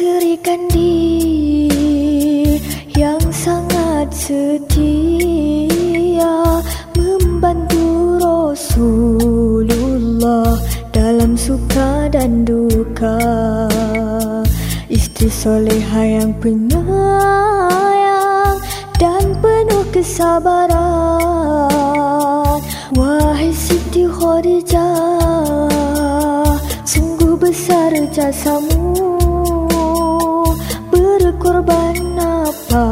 serikan diri yang sangat setia membantu Rasulullah dalam suka dan duka. Istri soleha yang penyayang dan penuh kesabaran. Wahai Siti Khadijah sungguh besar jasamu berkorban apa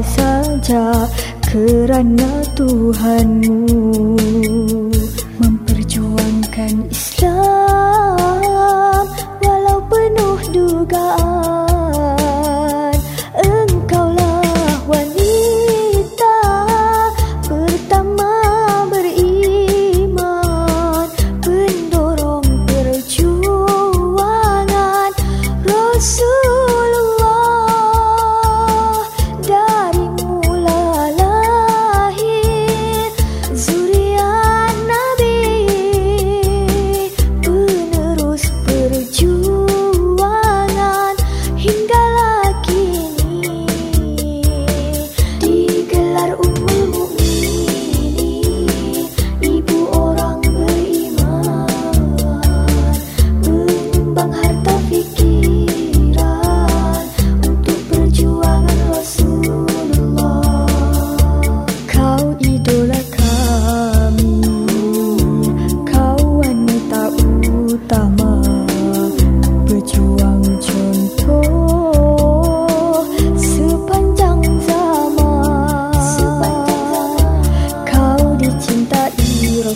saja kerana Tuhanmu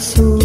Rasul